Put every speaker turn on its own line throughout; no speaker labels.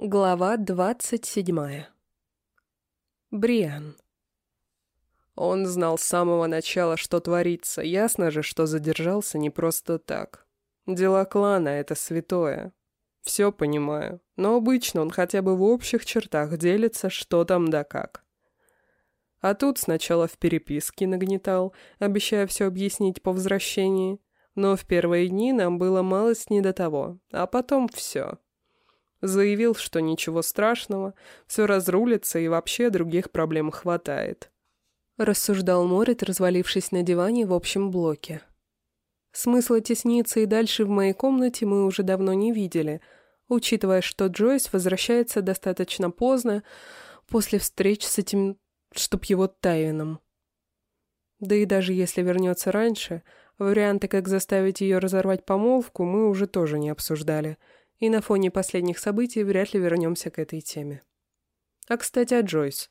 Глава двадцать седьмая. Бриан. Он знал с самого начала, что творится. Ясно же, что задержался не просто так. Дела клана — это святое. Все понимаю, но обычно он хотя бы в общих чертах делится, что там да как. А тут сначала в переписке нагнетал, обещая все объяснить по возвращении. Но в первые дни нам было малость не до того, а потом все. Заявил, что ничего страшного, все разрулится и вообще других проблем хватает. Рассуждал Морит, развалившись на диване в общем блоке. Смысла тесниться и дальше в моей комнате мы уже давно не видели, учитывая, что Джойс возвращается достаточно поздно, после встреч с этим, чтоб его Тайвином. Да и даже если вернется раньше, варианты, как заставить ее разорвать помолвку, мы уже тоже не обсуждали — и на фоне последних событий вряд ли вернемся к этой теме. А, кстати, о Джойс.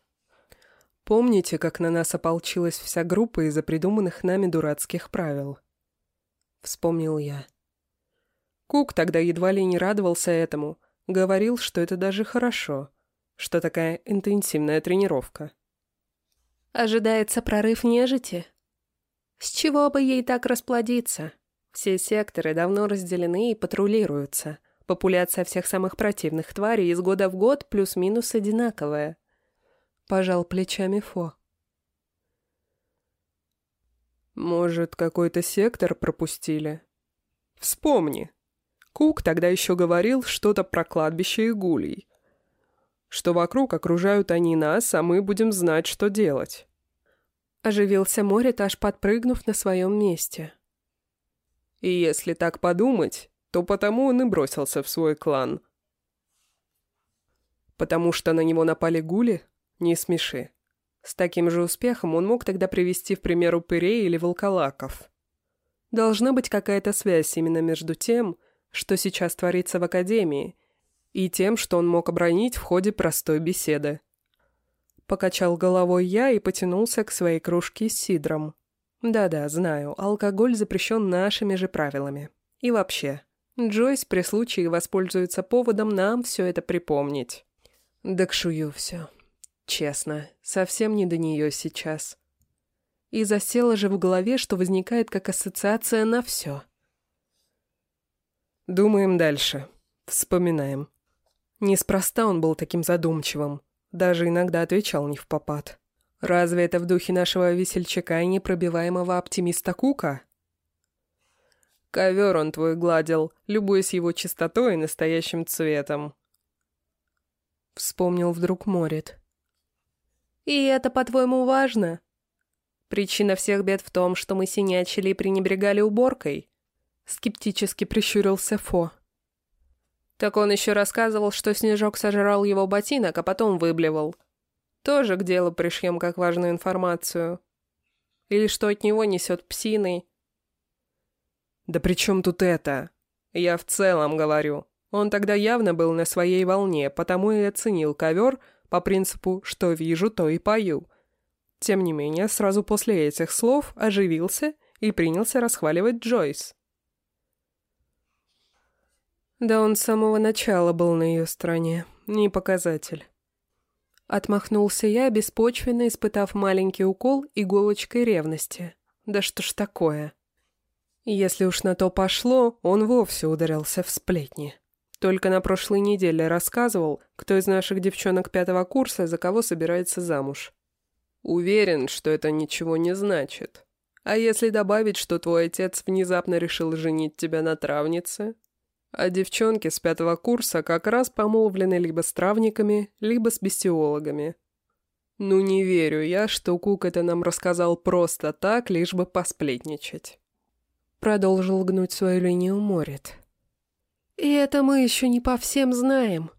Помните, как на нас ополчилась вся группа из-за придуманных нами дурацких правил? Вспомнил я. Кук тогда едва ли не радовался этому, говорил, что это даже хорошо, что такая интенсивная тренировка.
Ожидается прорыв нежити? С чего бы ей так расплодиться? Все секторы давно разделены и патрулируются. Популяция всех самых противных тварей из года в год плюс-минус одинаковая. Пожал плечами Фо.
Может, какой-то сектор пропустили? Вспомни. Кук тогда еще говорил что-то про кладбище игулей. Что вокруг окружают они нас, а мы будем знать, что делать.
Оживился Морит, аж подпрыгнув на своем месте.
И если так подумать, то потому он и бросился в свой клан. Потому что на него напали гули? Не смеши. С таким же успехом он мог тогда привести в пример упырей или волколаков. Должна быть какая-то связь именно между тем, что сейчас творится в Академии, и тем, что он мог обронить в ходе простой беседы. Покачал головой я и потянулся к своей кружке с сидром. Да-да, знаю, алкоголь запрещен нашими же правилами. И вообще, Джойс при случае воспользуется поводом нам все это припомнить. Да кшую все. Честно, совсем не до нее сейчас. И засела же в голове, что возникает как ассоциация на все. Думаем дальше. Вспоминаем. Неспроста он был таким задумчивым. Даже иногда отвечал не в попад. Разве это в духе нашего весельчака и непробиваемого оптимиста Кука? Ковер он твой гладил, любуясь его чистотой и настоящим цветом. Вспомнил вдруг Морит.
«И это, по-твоему, важно? Причина всех бед в том, что мы синячили и пренебрегали уборкой?» Скептически прищурился Фо. Так он еще рассказывал, что Снежок сожрал его ботинок, а потом выблевал. Тоже к делу пришьем как важную информацию. Или что от него несет псиной,
«Да при чем тут это?» «Я в целом говорю. Он тогда явно был на своей волне, потому и оценил ковер по принципу «что вижу, то и пою». Тем не менее, сразу после этих слов оживился и принялся расхваливать Джойс. Да он с самого начала был на ее стороне, не показатель. Отмахнулся я, беспочвенно испытав маленький укол иголочкой ревности. Да что ж такое? Если уж на то пошло, он вовсе ударился в сплетни. Только на прошлой неделе рассказывал, кто из наших девчонок пятого курса за кого собирается замуж. Уверен, что это ничего не значит. А если добавить, что твой отец внезапно решил женить тебя на травнице? А девчонки с пятого курса как раз помолвлены либо с травниками, либо с бестиологами. Ну не верю я, что Кук это нам рассказал просто так, лишь бы посплетничать. Продолжил гнуть свою линию Морит. И это мы еще не по всем знаем.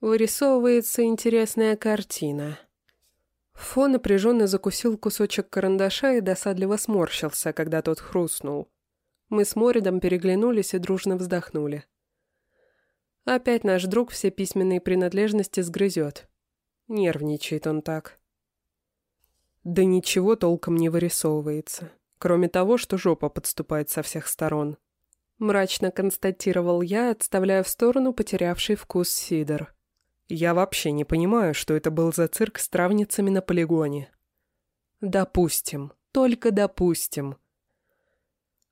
Вырисовывается интересная картина. Фо напряженно закусил кусочек карандаша и досадливо сморщился, когда тот хрустнул. Мы с Моридом переглянулись и дружно вздохнули. Опять наш друг все письменные принадлежности сгрызет. Нервничает он так. Да ничего толком не вырисовывается кроме того, что жопа подступает со всех сторон. Мрачно констатировал я, отставляя в сторону потерявший вкус сидр. Я вообще не понимаю, что это был за цирк с травницами на полигоне. Допустим, только допустим.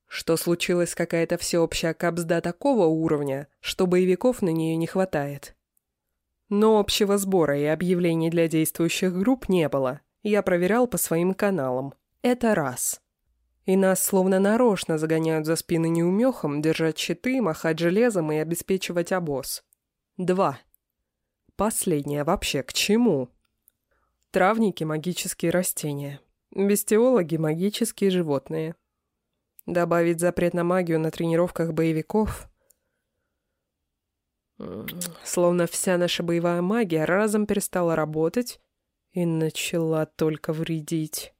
Что случилась какая-то всеобщая капсда такого уровня, что боевиков на нее не хватает. Но общего сбора и объявлений для действующих групп не было. Я проверял по своим каналам. Это раз. И нас словно нарочно загоняют за спины неумехом, держать щиты, махать железом и обеспечивать обоз. Два. Последнее вообще к чему? Травники – магические растения. Бестиологи – магические животные. Добавить запрет на магию на тренировках боевиков Словно вся наша боевая магия разом перестала работать и начала только вредить.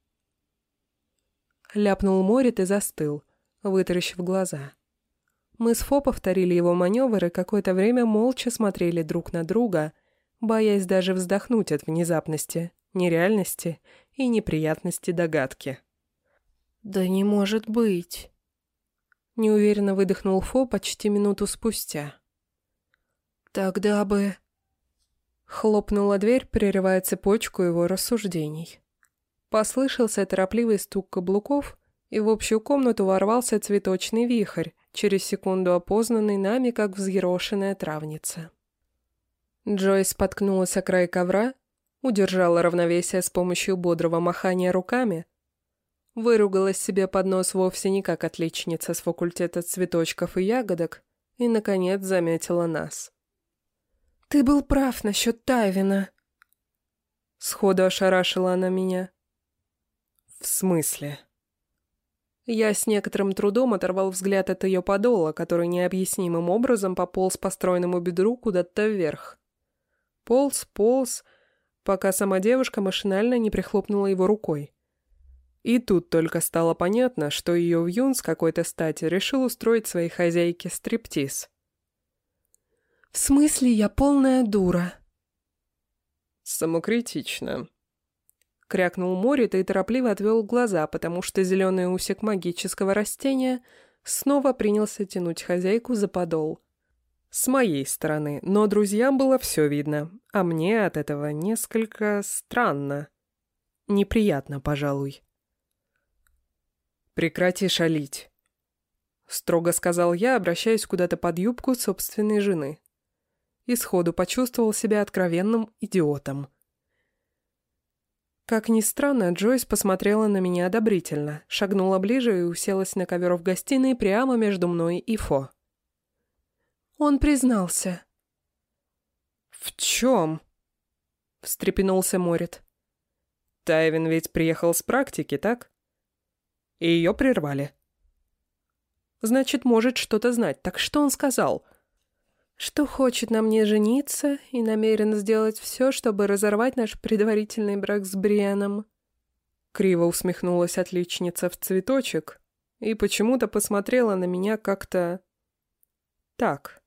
Ляпнул Морит и застыл, вытаращив глаза. Мы с Фо повторили его маневр и какое-то время молча смотрели друг на друга, боясь даже вздохнуть от внезапности, нереальности и неприятности догадки. «Да не может быть!» Неуверенно выдохнул Фо почти минуту спустя. «Тогда бы...» Хлопнула дверь, прерывая цепочку его рассуждений. Послышался торопливый стук каблуков, и в общую комнату ворвался цветочный вихрь, через секунду опознанный нами, как взъерошенная травница. Джойс споткнулась о край ковра, удержала равновесие с помощью бодрого махания руками, выругалась себе под нос вовсе не как отличница с факультета цветочков и ягодок и, наконец, заметила нас. «Ты был прав насчет Тайвина», — сходу ошарашила она меня. «В смысле?» Я с некоторым трудом оторвал взгляд от ее подола, который необъяснимым образом пополз по стройному бедру куда-то вверх. Полз, полз, пока сама девушка машинально не прихлопнула его рукой. И тут только стало понятно, что ее вьюн с какой-то стати решил устроить своей хозяйке стриптиз. «В смысле я полная дура?» «Самокритично», — крякнул Морит и торопливо отвел глаза, потому что зеленый усик магического растения снова принялся тянуть хозяйку за подол. С моей стороны, но друзьям было все видно, а мне от этого несколько странно. Неприятно, пожалуй. «Прекрати шалить», — строго сказал я, обращаясь куда-то под юбку собственной жены и сходу почувствовал себя откровенным идиотом. Как ни странно, Джойс посмотрела на меня одобрительно, шагнула ближе и уселась на ковер в гостиной прямо между мной и Фо. Он признался. «В чем?» — встрепенулся Морит. «Тайвин ведь приехал с практики, так?» И ее прервали. «Значит, может что-то знать. Так что он сказал?» Что хочет на мне жениться и намерен сделать все, чтобы разорвать наш предварительный брак с Брианом. Криво усмехнулась отличница в цветочек и почему-то посмотрела на меня как-то... так.